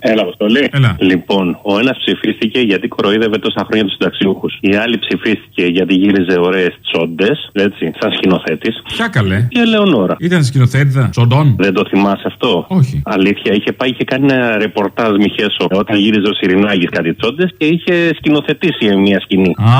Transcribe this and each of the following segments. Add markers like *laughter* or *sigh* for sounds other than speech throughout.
Έλα, Αποστολή. Έλα. Λοιπόν, ο ένας ψηφίστηκε γιατί κοροϊδεύε τόσα χρόνια τους συνταξιούχους. Η άλλη ψηφίστηκε γιατί γύριζε ωραίες τσόντες, έτσι, σαν σκηνοθέτης. Ποια καλέ. Η Ελεονόρα. Ήταν σκηνοθέτηδα. Τσοντών. Δεν το θυμάσαι αυτό; Όχι. Αλήθεια, είχε πάει και κάνει ένα ρεπορτάζ Μιχέσο όταν γύριζε ο Σιρινάκη κάτι τσόντες και είχε σκηνοθετήσει μια σκηνή. Α,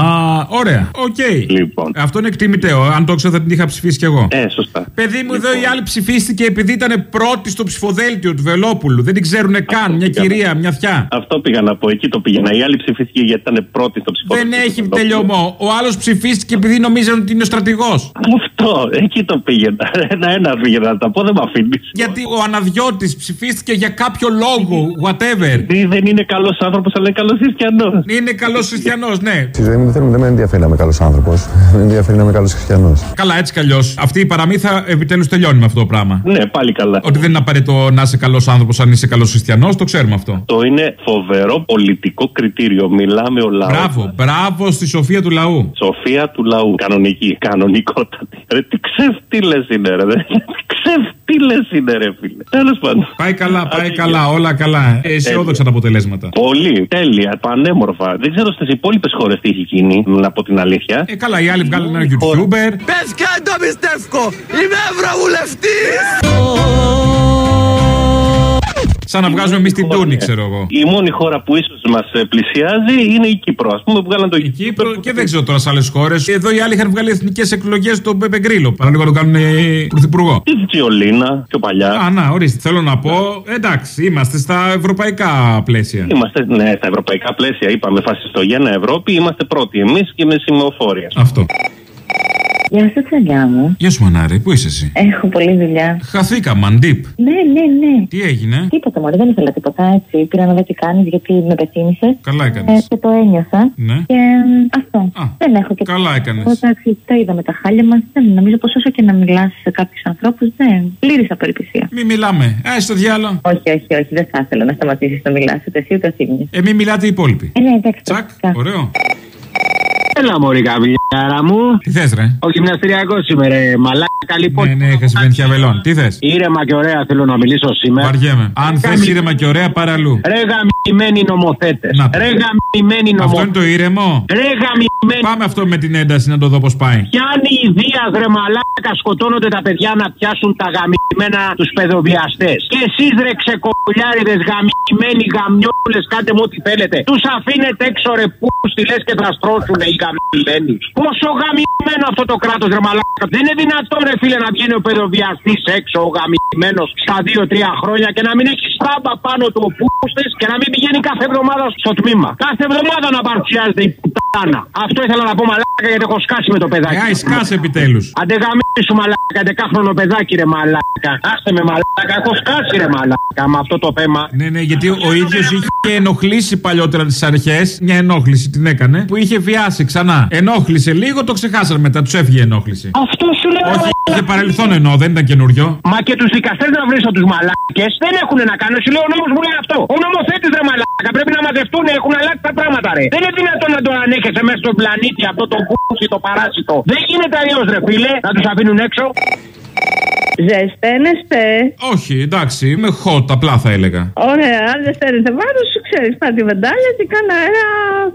ωραία. Οκ. Λοιπόν. Αυτό είναι εκτιμητέο. Αν το ξέρω θα την είχα ψηφίσει κι εγώ. Ε, σωστά. Παιδί μου, εδώ η άλλη ψηφίστηκε επειδή ήταν πρώτη στο ψηφοδέλτιο του Βελόπουλου. Δεν την ξέρουν καν. Μια πήγα να- κυρία, μια θιά. Αυτό πήγα να πω, εκεί το πήγαινα. Η άλλη ψηφίστηκε γιατί ήταν πρώτη στο ψηφοδέλτιο. Δεν έχει του τελειωμό. Ο άλλος ψηφίστηκε επειδή νομίζαν ότι είναι ο στρατηγός. Αυτό, εκεί το πήγαινα. Ένα-ένα πήγαινα να τα πω, δεν με αφήνεις. Γιατί ο αναδιώτης ψηφίστηκε για κάποιο λόγο, whatever. Δεν είναι καλός άνθρωπος, αλλά είναι καλός χριστιανός. Είναι καλός χριστιανός, ναι. Στη ζωή μου δεν, θέλω- δεν με ενδιαφέρει να είμαι καλός άνθρωπος. Με ενδιαφέρει να είμαι καλός χριστιανός. Καλά, έτσι κι αλλιώς. Αυτή η παραμύθα επιτέλους τελειώνει με αυτό το πράγμα. Ναι, πάλι καλά. Ότι δεν είναι απαραίτητο να είσαι καλός άνθρωπος αν είσαι καλός χριστιανός, το ξέρουμε αυτό. Το είναι φοβερό πολιτικό κριτήριο. Μιλάμε ο λαός. Μπράβο, μπράβο στη σοφία του λαού. Σοφία του λαού. Κανονική. Κανονικότατη. Ρε, τι ξεφτύλες είναι, ρε. Τι ξεφτύλες είναι, ρε, φίλε. Τέλος πάντων. Πάει καλά, πάει Άντε, καλά, όλα καλά. Ε, Αισιόδοξα τα αποτελέσματα. Πολύ. Τέλεια. Πανέμορφα. Δεν ξέρω στις υπόλοιπες χώρες τι έχει γίνει, να πω την αλήθεια. Ε, καλά, οι άλλοι βγάλουν ένα YouTuber. Πες και αν το πιστεύω, είμαι ευρωβουλευτής. Σαν να βγάζουμε εμείς την τούνη, ξέρω εγώ. Η μόνη χώρα που ίσως μας πλησιάζει είναι η Κύπρο. Α πούμε, που βγάλαν το Η Κύπρο και δεν ξέρω τώρα σε άλλες χώρες. Εδώ οι άλλοι είχαν βγάλει εθνικές εκλογές τον Πέπε Γκρίλο. Παραλίγο να το κάνουν ε, πρωθυπουργό. Η Τζιολίνα, πιο παλιά. Α, να, ορίστε. Θέλω να πω, εντάξει, είμαστε στα ευρωπαϊκά πλαίσια. Είμαστε, ναι, στα ευρωπαϊκά πλαίσια. Είπαμε φασιστογένα Ευρώπη. Είμαστε πρώτοι εμείς και με σημεοφόρεια. Αυτό. Γεια σου, τσαγιά μου. Γεια σου, Μανάρη, πού είσαι εσύ; Έχω πολλή δουλειά. Χαθήκαμε, αντίπ. Ναι, ναι, ναι. Τι έγινε; Τίποτα μωρέ, δεν ήθελα τίποτα έτσι. Πήρα να δω τι κάνεις γιατί με πεθύμησε. Καλά Ε, έκανε. και το ένιωσα. Ναι. Και ε, αυτό. Α, δεν έχω και καλά έκανες. Εντάξει, τα είδαμε τα χάλια μας. Δεν νομίζω πως όσο και να μιλάς σε κάποιους ανθρώπους, δεν. Πλήρης απελπισία. Μη μιλάμε. Α, στο διάλογο. Όχι, όχι, όχι. Δεν θα ήθελα να σταματήσεις να μιλάς ούτε εσύ ούτε εσύ. Ε, μη μιλάτε οι υπόλοιποι. Ε, ναι, εντάξει. Τσακ, φυσικά. ωραίο. Έλα, Μωρή Καβιλιάρα μου. Τι θες, ρε; Ο γυμναστηριακός σήμερα, ρε. Μαλάκα, λοιπόν. Ναι, ναι, είχα συμβαίνει βελών. Τι θες; Ήρεμα και ωραία θέλω να μιλήσω σήμερα. Βαριέμαι. Αν θες ήρεμα και ωραία, πάρε αλλού. Ρε γαμημένοι νομοθέτες. Να. Ρε γαμημένοι Αυτό είναι νομοθέτε. το ήρεμο. Ρε γαμημένοι. Πάμε αυτό με την ένταση να το δω πώς πάει. Πιάνει η Δία ρε μαλάκα, σκοτώνονται τα παιδιά να πιάσουν τα γαμημένα τους παιδοβιαστές. Και εσείς ρε ξεκολιάριδες γαμημένοι γαμιόλες, κάντε μου ό,τι θέλετε. Τους αφήνετε έξω ρε που στη λες και θα στρώσουν οι γαμημένοι. Πόσο γαμημένο αυτό το κράτος ρε μαλάκα. Δεν είναι δυνατόν ρε φίλε να βγαίνει ο παιδοβιαστής έξω ο γαμημένος στα 2-3 χρόνια και να μην έχει στάμπα πάνω του ο πούστης και να μην πηγαίνει κάθε εβδομάδα στο τμήμα. Κάθε εβδομάδα να παρουσιάζεται η πουτάνα. Αυτό ήθελα να πω μαλάκα γιατί έχω σκάσει με το παιδάκι. Ε, άι, σκάσε επιτέλους. Αντε σου μαλάκα, δεκάχρονο παιδάκι ρε μαλάκα. Άστε με μαλάκα, έχω σκάσει ρε μαλάκα με αυτό το θέμα. Ναι, ναι, γιατί ο ίδιος είχε ενοχλήσει παλιότερα τις αρχές. Μια ενόχληση την έκανε. Που είχε βιάσει ξανά. Ενόχλησε λίγο, το ξεχάσανε μετά. Τους έφυγε η ενόχληση. Αυτό σου λέω. Όχι, μαλάκα. είχε παρελθόν εννοώ, δεν ήταν καινούριο. Μα και τους δικαστές να βρίσω τους μαλάκες δεν έχουν να κάνουν. Σου λέω ο νόμος μου λέει αυτό. Ο νομοθέτης ρε μαλάκα πρέπει να μαζευτούν, έχουν αλλάξει τα πράγματα ρε. Δεν είναι δυνατόν να το ανέχεσαι μέσα στον πλανήτη αυτό το πούσι, το παράσιτο. Δεν γίνεται αλλιώς ρε φίλε να τους αφήνουν έξω. Ζεσταίνεστε. Όχι, εντάξει, με hot, απλά θα έλεγα. Ωραία, αν δεν στέλνετε βάρος, ξέρεις, πάρει τη βεντάλια και κάνω αέρα.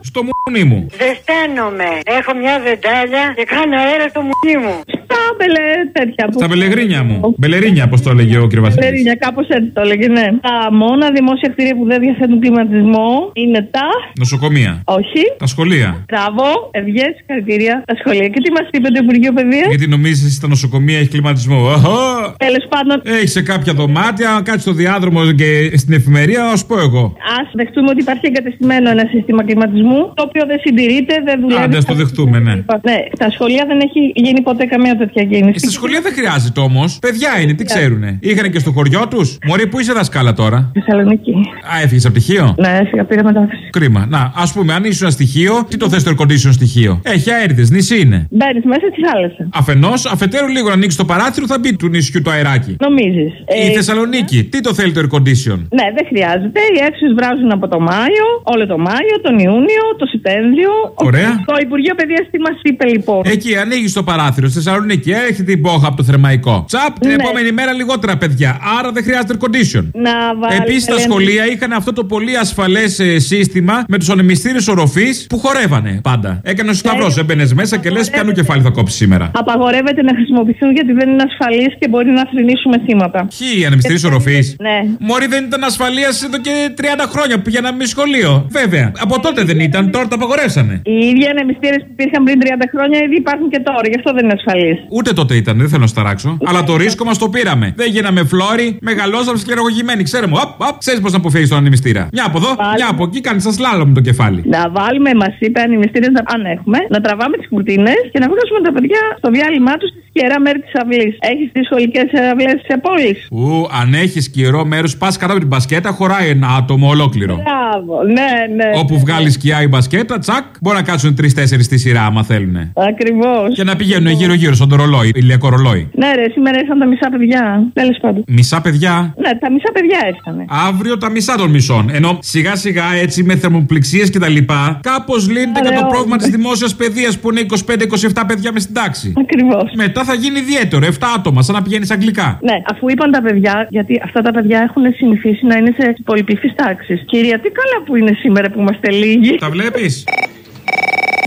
Στο μουνί μου. Ζεσταίνομαι. Έχω μια βεντάλια και κάνω αέρα στο μουνί μου. Στα μπελε τέτοια που. Στα μπελεγρίνια μου. Μπελερίνια, πώς το έλεγε ο κ. Βασίλης. Μπελερίνια, κάπως έτσι το έλεγε, ναι. Τα μόνα δημόσια κτίρια που δεν διαθέτουν κλιματισμό είναι τα. Νοσοκομεία. Όχι. Τα σχολεία. Μπράβο, ευγέ, συγχαρητήρια. Τα σχολεία. Και τι μας είπε το Υπουργείο Παιδείας; Γιατί νομίζεις στα νοσοκομεία έχει κλιματισμό; Αχα! Τέλος πάντων, Έχεις σε κάποια δωμάτια, κάτσει στο διάδρομο και στην εφημερία, ας πω εγώ. ας δεχτούμε ότι υπάρχει εγκατεστημένο ένα σύστημα κλιματισμού, το οποίο δεν συντηρείται, δεν δουλεύει. Άντε, ας το δεχτούμε, ναι. Ναι, στα σχολεία δεν έχει γίνει ποτέ καμία τέτοια κίνηση. Ε, Στα σχολεία δεν χρειάζεται όμως. Παιδιά είναι, τι ξέρουνε. Είχαν και στο χωριό τους. Μωρή, πού είσαι δασκάλα τώρα; Θεσσαλονίκη. Α, έφυγες από πτυχίο. Ναι, σιγά πήρα μετάφραση. Κρίμα. Να, ας πούμε, αν ήσουν στοιχείο, τι το θες το air condition στοιχείο; Έχει αέριδες, νησί είναι. Μπαίνεις μέσα στη θάλασσα. Αφενός, αφετέρου λίγο να ανοίξεις το παράθυρο θα μπει του νησιού νησιού το αεράκι. Νομίζεις. Η Θεσσαλονίκη, τι το θέλει το air condition; Ναι, δεν χρειάζεται. Οι αίθουσες βράζουν από το Μάιο, όλο το Μάιο, τον Ιούνιο, το Σεπτέμβριο. Ωραία. Το Υπουργείο Παιδείας τι μας είπε λοιπόν; Εκεί ανοίγεις το παράθυρο στη Θεσσαλονίκη, έρχεται την πόχα από το θερμαϊκό. Τσαπ, την Ναι. επόμενη μέρα λιγότερα παιδιά. Άρα δεν χρειάζεται air condition. Να βάλει. Επίσης, τα σχολεία είχαν αυτό το πολύ ασφαλές σύστημα με τους ονεμιστήρε οροφή που χορεύανε πάντα. Έκανε ο σταυρός, Ναι. έμπαινες μέσα και λες: Πιανού κεφάλι θα κόψεις σήμερα. Απαγορεύεται να χρησιμοποιηθούν γιατί δεν είναι ασφαλεί και μπορεί να θρυνήσουμε θύματα. Ποιοι οι ανεμιστήρε οροφής; Ναι. Μωρή δεν ήταν ασφαλείας εδώ και 30 χρόνια που πηγαίναμε εμεί σχολείο. Βέβαια. Από τότε δεν ήταν, τώρα τα απαγορεύσανε. Οι ίδιοι ανεμιστήρες που υπήρχαν πριν 30 χρόνια ήδη υπάρχουν και τώρα, γι' αυτό δεν είναι ασφαλείς. Ούτε τότε ήταν, δεν θέλω να σταράξω. Αλλά το ρίσκο μας το πήραμε. Δεν γίναμε φλόρι, μεγαλώσαμε σκερογωγημένοι. Ξέρουμε, οπ, οπ, ξέρεις πώς να αποφύγεις τον ανεμιστήρα. Μια από εδώ, Πάλι. μια από εκεί, κάνει σας σλάλο με το κεφάλι. Να βάλουμε, μας είπε ανεμιστήρε, αν έχουμε, να τραβάμε τις κουρτίνες και να βγάζουμε τα παιδιά στο διάλειμμα τους στι κερά μέρη της αυλής. Έχεις τις σχολικές αυλές σε πόλει. Ου, αν έχεις καιρό μέρος, πας κάτω από την μπασκέτα, χωράει ένα άτομο ολόκληρο. Μπράβο, ναι, ναι. Όπου βγάλεις σκιά η μπασκέτα, τσακ, μπορεί να κάτσουν τρει-τέσσερι στη σειρά, άμα θέλουν. Ακριβώς. Και να πηγαίνουν γύρω-γύρω στον ρολόι, ηλιακό ρολόι. Ναι, ρε, σήμερα ήρθαν τα μισά παιδιά. Τέλος πάντων. Μισά παιδιά; Ναι, τα μισά παιδιά ήρθαν. Αύριο τα μισά των μισών. Ενώ σιγά σιγά έτσι με θερμοπληξίες και τα λοιπά, κάπως λύνεται και Ωραία, το όλα. πρόβλημα της δημόσιας παιδείας που είναι 25-27 παιδιά μες στην τάξη. Ακριβώς. Μετά θα γίνει ιδιαίτερο, 7 άτομα, σαν να πηγαίνεις αγγλικά. Ναι, αφού είπαν τα παιδιά, γιατί αυτά τα παιδιά έχουν συνηθίσει να είναι σε πολυπληθείς τάξεις. Κυρία, τι καλά που είναι σήμερα που είμαστε λίγοι. Τα βλέπεις;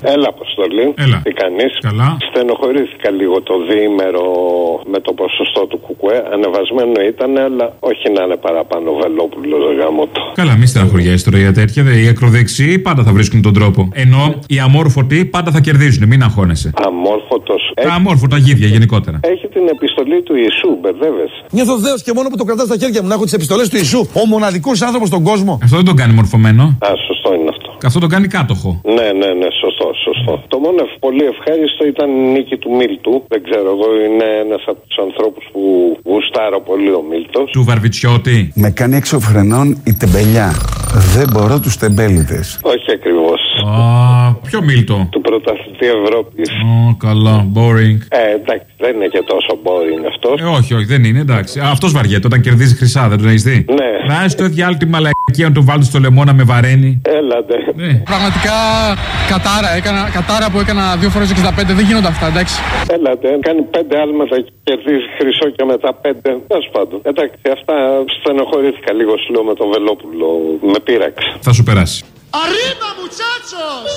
Έλα, Αποστολή. Έλα. Τι κάνεις; Καλά. Στενοχωρήθηκα λίγο το διήμερο με το ποσοστό του Κουκουέ. Ανεβασμένο ήταν, αλλά όχι να είναι παραπάνω Βελόπουλο γάμο το. Καλά, μη στεναχωριέσαι τώρα για τέτοια. δε. Οι ακροδεξιοί πάντα θα βρίσκουν τον τρόπο. Ενώ οι αμόρφωτοι πάντα θα κερδίζουν, μην αγχώνεσαι. Αμόρφωτος. Τα αμόρφωτα γίδια γενικότερα. Έχει την επιστολή του Ιησού, μπερδεύεσαι. Νιώθω δέος και μόνο που το κρατάς στα χέρια μου να έχω τις επιστολές του Ιησού. Ο μοναδικός άνθρωπος στον κόσμο. Αυτό δεν τον κάνει μορφωμένο. Α, σωστό είναι αυτό. Αυτό τον κάνει κάτοχο. Ναι, ναι, ναι, σωστό, σωστό. Το μόνο ευ- πολύ ευχάριστο ήταν η νίκη του Μίλτου. Δεν ξέρω, εγώ είναι ένας από τους ανθρώπους που γουστάρω πολύ ο Μίλτος. Του Βαρβιτσιώτη. Με κάνει έξω φρενών η τεμπελιά. Δεν μπορώ τους τεμπέληδες. Όχι ακριβώς. Α, ποιο μίλτο; Του πρωταθλητή Ευρώπης. Ω, καλά, boring. Ε, εντάξει, δεν είναι και τόσο boring αυτός. Ε, όχι, όχι, δεν είναι, εντάξει. Αυτός βαριέται όταν κερδίζει χρυσά, δεν τον έχεις δει; Ναι. Να είσαι το διάλειμμα τη μαλακία να τον βάλει στο λαιμό να με βαραίνει. Έλατε. Ναι. Πραγματικά κατάρα, έκανα, κατάρα που έκανα δύο φορές 65, δεν γίνονται αυτά, εντάξει. Έλατε. Κάνει πέντε άλματα και κερδίζει χρυσό και μετά πέντε. Τέλος πάντων. Εντάξει, αυτά στενοχωρήθηκα λίγο σου λέω με τον Βελόπουλο. Με πείραξε. Θα σου περάσει. Arriba, muchachos!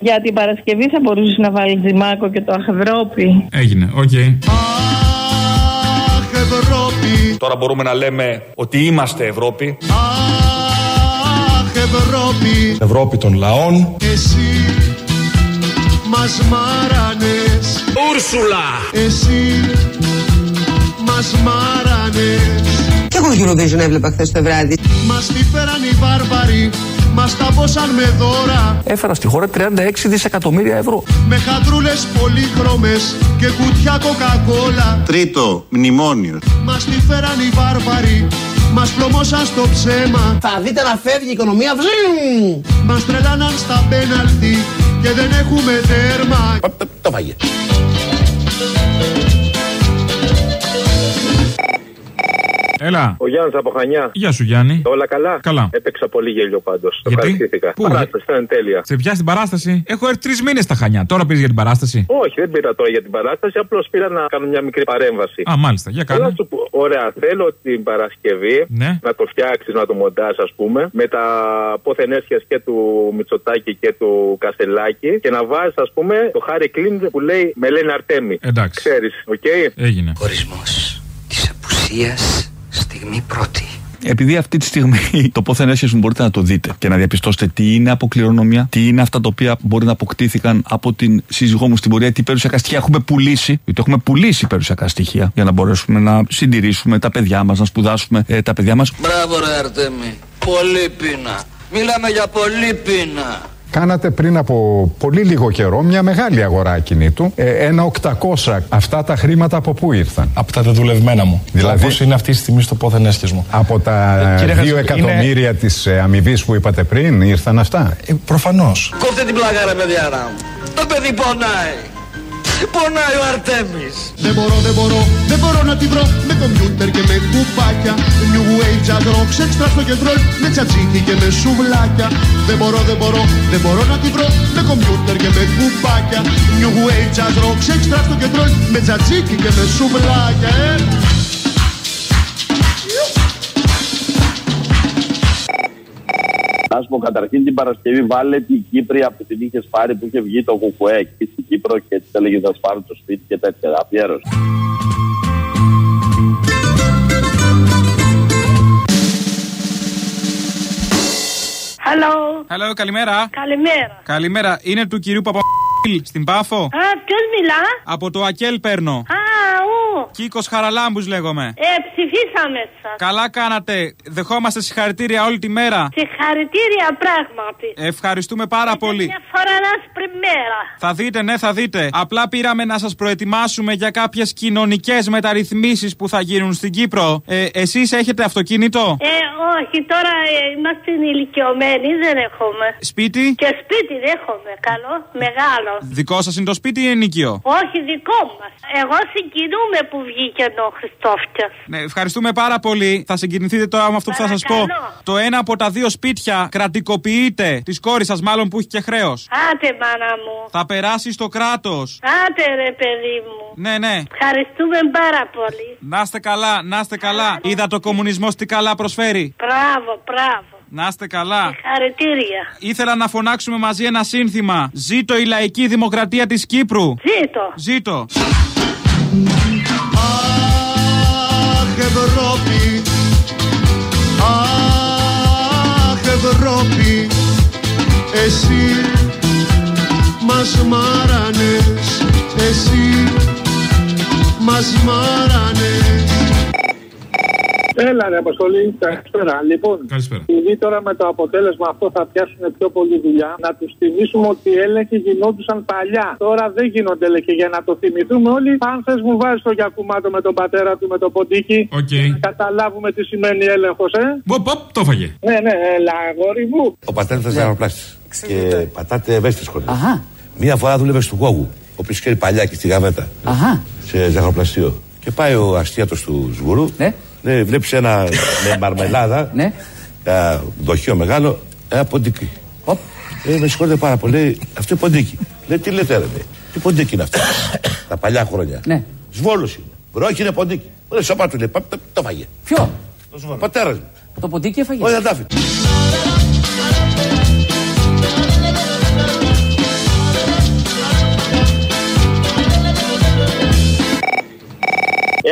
Για την Παρασκευή θα μπορούσες να βάλεις Τζιμάκο και το Αχ Ευρώπη. Έγινε, οκ. Αχ, Ευρώπη! Τώρα μπορούμε να λέμε ότι είμαστε Ευρώπη. Αχ, Ευρώπη! Ευρώπη των λαών. Εσύ μας μάρανες Ούρσουλα! Εσύ μας μάρανες Και εγώ Eurovision έβλεπα χθες το βράδυ. Μας τη φέραν οι βάρβαροι Μας τα πόσαν με δώρα Έφερα στη χώρα 36 δισεκατομμύρια ευρώ. Με χατρούλες πολύχρωμες Και κουτιά κοκακόλα Τρίτο, μνημόνιο. Μας τη φέραν οι βάρβαροι Μας πλωμώσαν στο ψέμα Θα δείτε να φεύγει η οικονομία. Βζζζιμ. Μας τρελάναν στα πέναλτι Και δεν έχουμε τέρμα Το φάγε. Έλα. Ο Γιάννης από Χανιά. Γεια σου, Γιάννη. Όλα καλά; Καλά. Έπαιξα πολύ γέλιο πάντως. Γιατί; Ευχαριστήθηκα. Πού; Παράσταση ήταν τέλεια. Εσύ είχες έρθει στην παράσταση; Έχω έρθει τρεις μήνες στα χανιά. Τώρα πει για την παράσταση; Όχι, δεν πήρα τώρα για την παράσταση. Απλώς πήρα να κάνω μια μικρή παρέμβαση. Α, μάλιστα. Για Θέλω κάνε. να σου πω, ωραία, θέλω την Παρασκευή Ναι. να το φτιάξεις, να το μοντά, ας πούμε, με τα πόθεν έσχε και του Μητσοτάκη και του Καστελάκη και να βάζεις, ας πούμε, το Χάρρυ Κλυνν που λέει Με λένε Αρτέμι. Εντάξει. Ξέρεις, οκ; Έγινε. Χωρισμός της απουσίας στιγμή πρώτη. Επειδή αυτή τη στιγμή *laughs* το πόθεν έσχεσουν μπορείτε να το δείτε και να διαπιστώσετε τι είναι από κληρονομιά, τι είναι αυτά τα οποία μπορεί να αποκτήθηκαν από την σύζυγό μου στην πορεία, τι περιουσιακά στοιχεία έχουμε πουλήσει, γιατί έχουμε πουλήσει περιουσιακά στοιχεία για να μπορέσουμε να συντηρήσουμε τα παιδιά μας, να σπουδάσουμε ε, τα παιδιά μας. Μπράβο ρε Αρτέμι. Πολύ πείνα. Μιλάμε για πολύ πείνα. Κάνατε πριν από πολύ λίγο καιρό μια μεγάλη αγορά ακινήτου. Ε, ένα 800. Αυτά τα χρήματα από πού ήρθαν; Από τα δεδουλευμένα μου. Δηλαδή- Όπως είναι αυτή τη στιγμή στο πόθεν έσχες μου. Από τα Ε, κύριε 2 Χατζη- εκατομμύρια είναι- της ε, αμοιβής που είπατε πριν, ήρθαν αυτά; Ε, προφανώς. Κόφτε την πλάκα ρε παιδιά μου. Το παιδί πονάει. Πονάει ο Αρτέμις. Δεν μπορώ, δεν μπορώ, δεν μπορώ να τη βρω. Με κομπιούτερ και με κουπάκια. New Age jazz rock, sex trust rock and roll Με τσατσίκι και με σουβλάκια. Δεν μπορώ, δεν μπορώ, δεν μπορώ να τη βρω. Με κομπιούτερ και με κουπάκια. New Age jazz rock, sex trust rock and roll Με τσατσίκι και με σουβλάκια ε. Να σου πω καταρχήν την Παρασκευή βάλε την Κύπρια που την είχε πάρει που είχε βγει το Κουκουέ εκεί στην Κύπρο και τη έλεγε θα σου πάρω το σπίτι και τέτοια. Αφιέρωση. Hello. Hello, καλημέρα. Καλημέρα. Καλημέρα. Είναι του κυρίου Παπαπίλ στην Πάφο. Α, ποιος μιλά; Από το Ακέλ παίρνω. Α, ου. Κίκος Χαραλάμπους λέγομαι. Ε, ψηφίσαμε σας. Καλά κάνατε. Δεχόμαστε συγχαρητήρια όλη τη μέρα. Συγχαρητήρια πράγματι. Ευχαριστούμε πάρα πολύ. Μια φορά άσπρη μέρα. Θα δείτε, ναι, θα δείτε. Απλά πήραμε να σας προετοιμάσουμε για κάποιες κοινωνικές μεταρρυθμίσεις που θα γίνουν στην Κύπρο. Ε, Εσείς έχετε αυτοκίνητο; Ε, όχι, τώρα ε, είμαστε ηλικιωμένοι, δεν έχουμε. Σπίτι; Και σπίτι δεν έχουμε, καλό, μεγάλο. Δικό σας είναι το σπίτι ή ενοικείο; Όχι δικό μας. Εγώ συγκινούμε που βγήκε ο Χριστόφια. Ναι, ευχαριστούμε πάρα πολύ. Θα συγκινηθείτε τώρα με αυτό που θα σας πω. Το ένα από τα δύο σπίτια κρατικοποιείται. Της κόρης σας, μάλλον που έχει και χρέος. Άτε, μάνα μου. Θα περάσει στο κράτος. Άτε, ρε παιδί μου. Ναι, ναι. Ευχαριστούμε πάρα πολύ. Να είστε καλά, να είστε καλά. Είδα το κομμουνισμό τι καλά προσφέρει. Μπράβο, μπράβο. Να είστε καλά. Χαρητήρια. Ήθελα να φωνάξουμε μαζί ένα σύνθημα. Ζήτω η λαϊκή δημοκρατία της Κύπρου. Ζήτω. Ζήτω. Αχ Ευρώπη Αχ Ευρώπη Εσύ μας μάρανες Εσύ μας μάρανες Έλα ρε Αποστολή, καλησπέρα. Λοιπόν, Καλησπέρα. επειδή τώρα με το αποτέλεσμα αυτό θα πιάσουν πιο πολύ δουλειά, να τους θυμίσουμε ότι οι έλεγχοι γινόντουσαν παλιά. Τώρα δεν γίνονται έλεγχοι για να το θυμηθούμε όλοι. Αν θες, μου βάζεις το γιακουμάτο με τον πατέρα του με το ποντίκι. Οκ. Να καταλάβουμε τι σημαίνει έλεγχος, ε. Βοπ, βοπ, το φαγε. Ναι, ναι, έλα, αγόρι μου. Ο πατέρας ήταν ζαχαροπλάστη. Και πατάτε ευαίσθητες χώρε. Μία φορά δούλευε στο Κόγου, ο οποίος ξέρει παλιά και στη Γαβέτα. Σε ζαχαροπλαστείο. Και πάει ο αστίατο του Σγουρού. Λέει, βλέπεις ένα με μαρμελάδα. Ένα *laughs* δοχείο μεγάλο, ένα ποντίκι. Λέει, με συγχωρείτε πάρα πολύ, λέει, αυτό είναι ποντίκι. Λέει, τι λέτε, ρε, λέει. Τι ποντίκι είναι αυτό. *coughs* Τα παλιά χρόνια. Ναι. Σβόλος είναι. Μπρο, όχι είναι ποντίκι. Λέει, σοπά του λέει, «Πα- το- το φάγε. Ποιο; Ο πατέρας μου. Το ποντίκι έφαγε; Όχι, δεν τα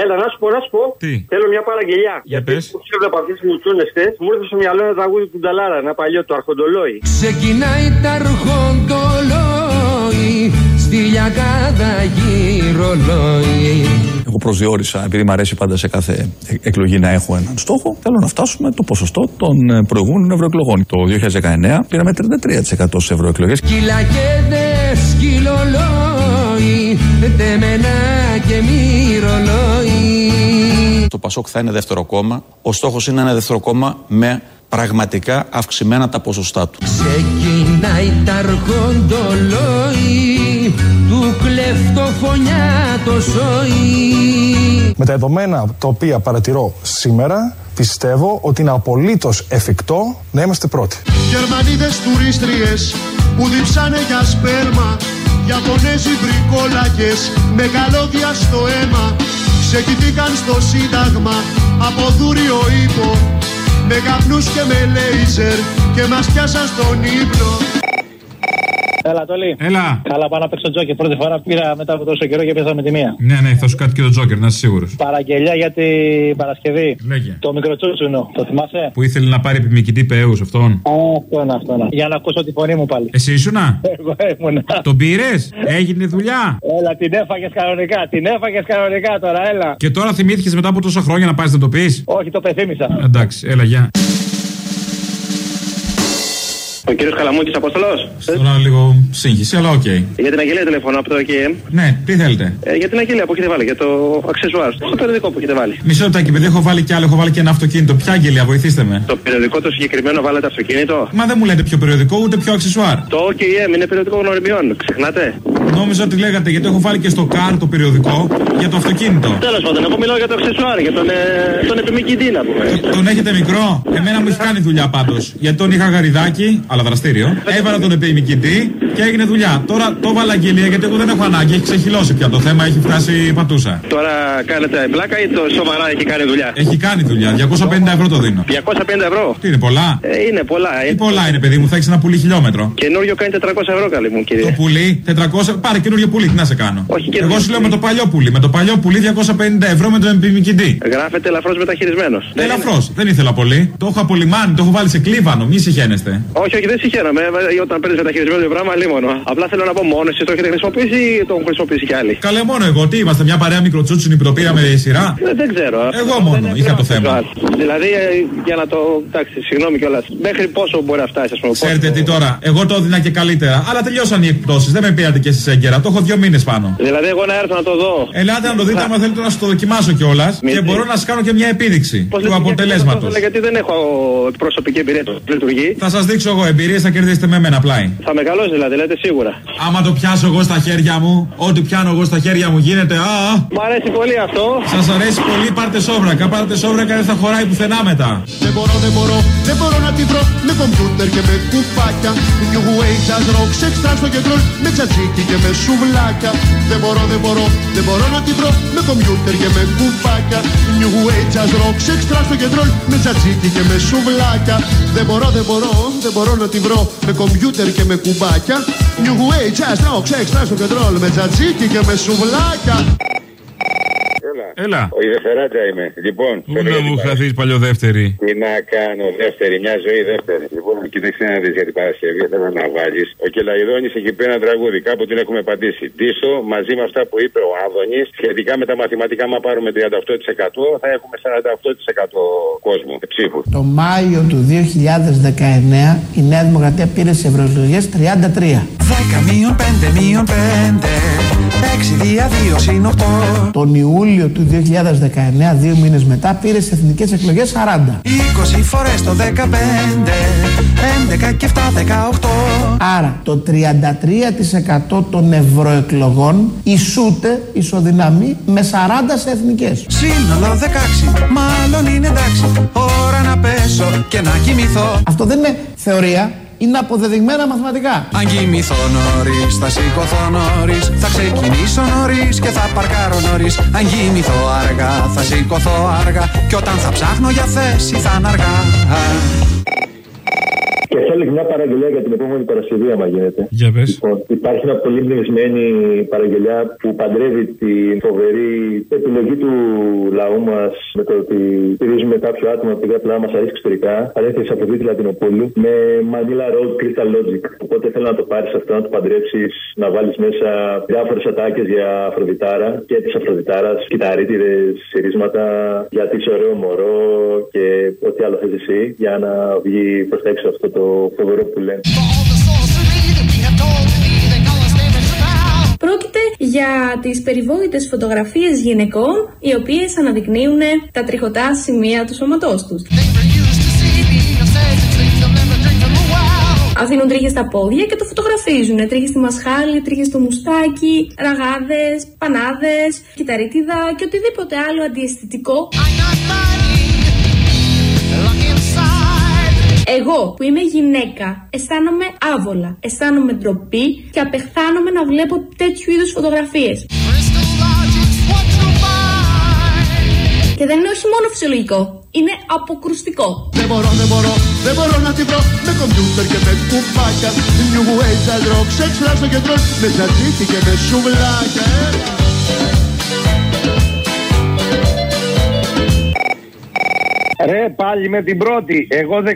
Έλα, να σου πω, να σου πω. Τι; Θέλω μια παραγγελιά. Για πες. Που έβλεπα αυτέ τι μουτσούνες χθες, μου ήρθε στο μυαλό ένα τραγούδι του Νταλάρα, ένα παλιό, το Αρχοντολόι. Ξεκινάει τα αρχοντολόι στη λιακάδα γυρολόι Εγώ προσδιορίσα, επειδή μου αρέσει πάντα σε κάθε ε- εκλογή να έχω έναν στόχο, θέλω να φτάσουμε το ποσοστό των ε, προηγούμενων ευρωεκλογών. Το 2019 πήραμε 33% στι ευρωεκλογές. Κυλακέδες σκυλολόι τεμένα Πασόκ θα είναι δεύτερο κόμμα. Ο στόχος είναι ένα δεύτερο κόμμα με πραγματικά αυξημένα τα ποσοστά του. Ξεκινάει τα αρχοντολόι του κλεφτοφωνιά το σόι Με τα δεδομένα τα οποία παρατηρώ σήμερα, πιστεύω ότι είναι απολύτως εφικτό να είμαστε πρώτοι. Γερμανίδες τουρίστριες που διψάνε για σπέρμα Ιαπωνέζοι βρικόλακες με καλώδια στο αίμα Ξεκινήθηκαν στο σύνταγμα από δούριο ύπο Με καπνούς και με λέιζερ και μας πιάσαν στον ύπνο Έλα, Τόλι. Έλα. Καλά, πάω να παίξω τζόκερ. Πρώτη φορά πήρα μετά από τόσο καιρό και πέσα με τη μία. Ναι, ναι, θα σου κάτι και το Τζόκερ, να είσαι σίγουρος. Παραγγελιά για την Παρασκευή. Λέγε. Το μικροτσούτσουνο. Το θυμάσαι; Που ήθελε να πάρει επιμηκητή παιού αυτόν. Α, αυτό είναι, αυτό είναι. Για να ακούσω τη φωνή μου πάλι. Εσύ ήσουνα; Εγώ ήμουν. Τον πήρες, έγινε δουλειά; Έλα, την έφαγες κανονικά. Την έφαγες κανονικά τώρα, έλα. Και τώρα θυμήθηκες μετά από τόσα χρόνια να πάει να το πεις; Όχι, το επεθύμησα. Εντάξει, έλα, γεια. Ο κύριος Καλαμούκη Αποστολός. Τώρα λίγο σύγχυση, αλλά οκ. Για την αγγελία τηλεφωνώ από το KM. Ναι, τι θέλετε; Ε, για την αγγελία που έχετε βάλει, για το αξεσουάρ. Στο περιοδικό που έχετε βάλει. Μισό λεπτάκι, παιδί, έχω βάλει κι άλλο, έχω βάλει και ένα αυτοκίνητο. Ποια αγγελία, βοηθήστε με. Το περιοδικό το συγκεκριμένο βάλετε αυτοκίνητο; Μα δεν μου λέτε πιο περιοδικό, ούτε πιο αξεσουάρ. Το OKM είναι περιοδικό γνωριμιών. Ξεχνάτε; Νόμιζα ότι λέγατε γιατί έχω βάλει και στο car το περιοδικό για το αυτοκίνητο. Τέλος πάντων, εγώ μιλάω για το αξεσουάρ, για τον, ε, τον επιμηκητή να πούμε. Τον έχετε μικρό; Εμένα μου έχει κάνει δουλειά πάντως. Γιατί τον είχα γαριδάκι, αλλά δραστήριο. Έβαλα τον επιμηκητή και έγινε δουλειά. Τώρα το βάλα αγγελία γιατί εγώ δεν έχω ανάγκη. Έχει ξεχυλώσει πια το θέμα, έχει φτάσει πατούσα. Τώρα κάνετε πλάκα ή το σοβαρά έχει κάνει δουλειά; Έχει κάνει δουλειά. 250 ευρώ το δίνω. 250 ευρώ; Τι είναι πολλά; Ε, είναι πολλά. Τι πολλά είναι, παιδί μου, θα έχεις ένα πουλί χιλιόμετρο. Καινούριο κάνει 400 ευρώ, καλή μου κύριε. Το πουλί 400. Πάρε καινούριο πουλί, τι να σε κάνω. Όχι, Εγώ σου λέω με το παλιό πουλί. Με το παλιό πουλί 250 ευρώ με τον επιμηκητή. Γράφεται ελαφρώς μεταχειρισμένος. Ελαφρώς, δεν ήθελα πολύ. Το έχω απολυμάνει, το έχω βάλει σε κλίβανο, μη συχαίνεστε. Όχι, όχι, δεν συγχαίρομαι. Ε, Όταν παίρνεις μεταχειρισμένο το πράγμα, λίμωνο. Απλά θέλω να πω μόνος εσύ το έχετε χρησιμοποιήσει ή το έχουν χρησιμοποιήσει κι άλλοι; Καλέ μόνο εγώ, τι είμαστε, μια παρέα μικροτσούτσινη που το πήραμε σειρά; Ε, δεν ξέρω. Εγώ μόνο, είχα το θέμα. Δηλαδή, ε, για να το. Εντάξει, συγγνώμη κιόλας. Μέχρι πόσο μπορεί να φτάσει, ας πούμε. Ξέρετε τι τώρα, εγώ το έδινα και καλύτερα. Αλλά τελειώσαν οι εκπτώσεις, δεν με πήρατε και εσείς έγκαιρα. Το έχω δύο μήνες πάνω. Δηλαδή, εγώ να έρθω να το δω. Ελάτε να το δείτε, άμα θέλετε να σας το δοκιμάσω κιόλας. Και μπορώ να σας κάνω και μια επίδειξη του αποτελέσματος. Γιατί δεν έχω προσωπική εμπειρία του λειτουργεί. Θα σας δείξω εγώ εμπειρίες, θα κερδίσετε με μένα πλάι. Θα μεγαλώσει δηλαδή, λέτε σίγουρα. Άμα το πιάσω εγώ στα χέρια μου, ό,τι πιάνω εγώ στα χέρια μου γίνεται. Α, Μ' αρέσει πολύ αυτό. Σας αρέσει πολύ, πάρτε σόβρακα. Πάρτε σόβρακα, δεν θα χωράει πουθενά μετά. Δεν μπορώ, δεν μπορώ, δεν μπορώ να τη βρω με κομπιούτερ και με κουφάκια. New Wave, jazz rock, sex, trans, rock and roll, με τζατζίκι και με σουβλάκια. Δεν μπορώ, δεν μπορώ, δεν μπορώ να τη βρω με κομπιούτερ και με κουφάκια. New Wave, jazz rock, sex, trans, rock and roll, με τζατζίκι και με σουβλάκια. Δεν μπορώ, δεν μπορώ, δεν μπορώ να τη βρω με κομπιούτερ και με κουμπάκια. New Wave, jazz rock, sex, trans, rock and roll, με τζατζίκι και με σουβλάκια. Έλα. Ο Ιδεφεράτζα είμαι. Λοιπόν, Πού να μου χαθείς παλιοδεύτερη. Τι να κάνω, δεύτερη, μια ζωή δεύτερη. Λοιπόν, κοίταξε να δεις για την Παρασκευή, θέλω να βάλεις. Ο Κελαϊδόνης έχει πει ένα τραγούδι, κάπου την έχουμε πατήσει. Τίσο μαζί με αυτά που είπε ο Άδωνης σχετικά με τα μαθηματικά, μα πάρουμε 38% θα έχουμε 48% κόσμο ψήφους. Το Μάιο του 2019 η Νέα Δημοκρατία πήρε σε ευρωεκλογές 33. 10 μείον 5 μείον 5 6 δια 2 συν 8 Τον Ιούλιο του 2019, δύο μήνες μετά, πήρες σε εθνικές εκλογές 40. 20 φορές το 15 11 και 7 18 Άρα το 33% των ευρωεκλογών ισούται, ισοδυναμεί με 40 σε εθνικές. Σύνολο 16 μάλλον είναι εντάξει Ώρα να πέσω και να κοιμηθώ Αυτό δεν είναι θεωρία, είναι αποδεδειγμένα μαθηματικά. Αν κοιμηθώ νωρίς θα σηκωθώ νωρίς Θα ξεκινήσω νωρίς και θα παρκάρω νωρίς. Αν κοιμηθώ αργά θα σηκωθώ αργά. Κι όταν θα ψάχνω για θέση θα είναι αργά Και θέλει μια παραγγελία για την επόμενη Παρασκευή, άμα γίνεται. Για πες. Λοιπόν, υπάρχει μια πολύ μνημισμένη παραγγελιά που παντρεύει την φοβερή επιλογή του λαού μας με το ότι στηρίζουμε κάποιο άτομο επειδή απλά μας αρέσει εξωτερικά. Παρέθεση από Βίτη Λατινοπούλου με Manila Road Crystal Logic. Οπότε θέλω να το πάρεις αυτό, να το παντρέψεις, να βάλεις μέσα διάφορες ατάκες για Αφροδιτάρα και τη Αφροδιτάρας, κυταρίτιδες, συρίσματα, γιατί είσαι ωραίο μωρό και ό,τι άλλο θες εσύ για να βγει προς τα έξω αυτό το φοβερό που λένε. Πρόκειται για τις περιβόητες φωτογραφίες γυναικών οι οποίες αναδεικνύουν τα τριχωτά σημεία του σώματός τους. Αφήνουν τρίχες στα πόδια και το φωτογραφίζουν. Τρίχες στη μασχάλη, τρίχες στο μουστάκι, ραγάδες, πανάδες, κυταρίτιδα και οτιδήποτε άλλο αντιαισθητικό. Εγώ που είμαι γυναίκα αισθάνομαι άβολα, αισθάνομαι ντροπή και απεχθάνομαι να βλέπω τέτοιου είδους φωτογραφίες. Και δεν είναι όχι μόνο φυσιολογικό, είναι αποκρουστικό. Δεν μπορώ, δεν μπορώ, δεν μπορώ να τη βρω με κομπιούτερ και με κουμπάκια. New Wave, jazz rock, sex, flash, rock and roll, με τζατζίκι και με σουβλάκια. Ρε πάλι με την πρώτη. Εγώ 18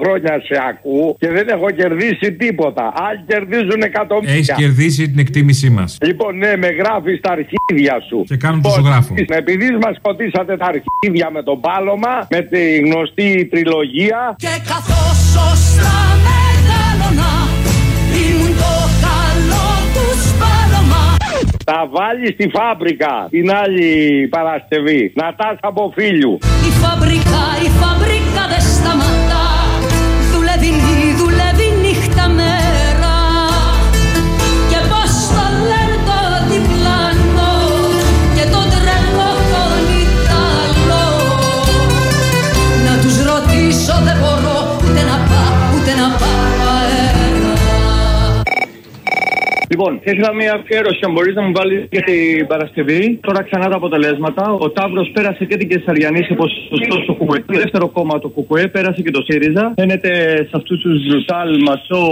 χρόνια σε ακούω και δεν έχω κερδίσει τίποτα. Άλλοι κερδίζουν εκατομμύρια. Έχεις κερδίσει την εκτίμησή μας. Λοιπόν, ναι, με γράφεις τα αρχίδια σου. Και κάνουν το ζωγράφο. Επειδή μας ποτίσατε τα αρχίδια με τον πάλωμα, με τη γνωστή τριλογία. Και καθώς σωστά με βάλει στη φάμπρικα την άλλη Παρασκευή. Νατάσα από φίλου. Η φαμπρικά, η φαμπρικά Λοιπόν, θα ήθελα μια αφιέρωση, αν μπορείς να μου βάλεις για την Παρασκευή. Τώρα ξανά τα αποτελέσματα. Ο Ταύρος πέρασε και την Κεσαριανή σε ποσοστό στο Κουκουέ. Το δεύτερο κόμμα το Κουκουέ πέρασε και το ΣΥΡΙΖΑ. Φαίνεται σε αυτούς τους Ζουτάλ, Μασό,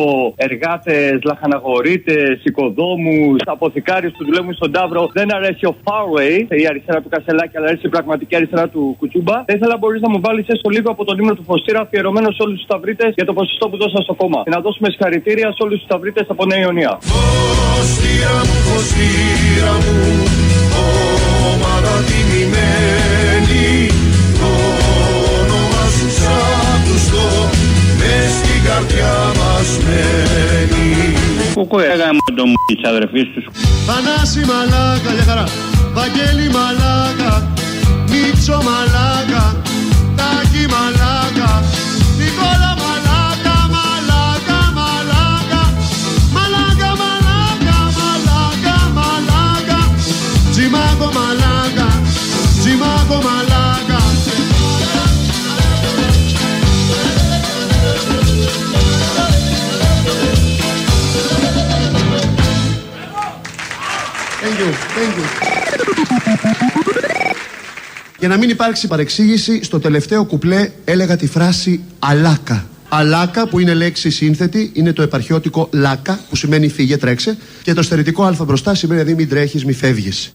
εργάτες, λαχαναγορίτες, οικοδόμους, αποθηκάριου που δουλεύουν στον Ταύρο. Δεν αρέσει ο Farway, η αριστερά του Κασελάκη, αλλά αρέσει η πραγματική αριστερά του Κουτσούμπα. Θα ήθελα μπορείς να μου βάλεις έστω λίγο από το νήμερο του Φωστήρα αφιερωμένο σε όλους τους Ταυρίτες για το ποσοστό που δώσαν στο κόμμα. Και να δώσουμε συγχαρητήρια σε όλους τους Ταυρίτες από Νέα Ιωνία. Φωστήρα μου, φωστήρα μου Ομάδα τιμημένη. Το όνομα σου σαν κουστό Μες στην καρδιά μας μένει. Κουκουέ, γάμο το μου της αδερφής τους. Θανάση μαλάκα, για χαρά. Βαγγέλη μαλάκα Μίτσο μαλάκα Τάκη μαλάκα Για να μην υπάρξει παρεξήγηση, στο τελευταίο κουπλέ έλεγα τη φράση αλάκα. Αλάκα που είναι λέξη σύνθετη, είναι το επαρχιώτικο λάκα που σημαίνει φύγε τρέξε και το στερητικό α μπροστά σημαίνει δηλαδή μην τρέχεις, μην φεύγεις.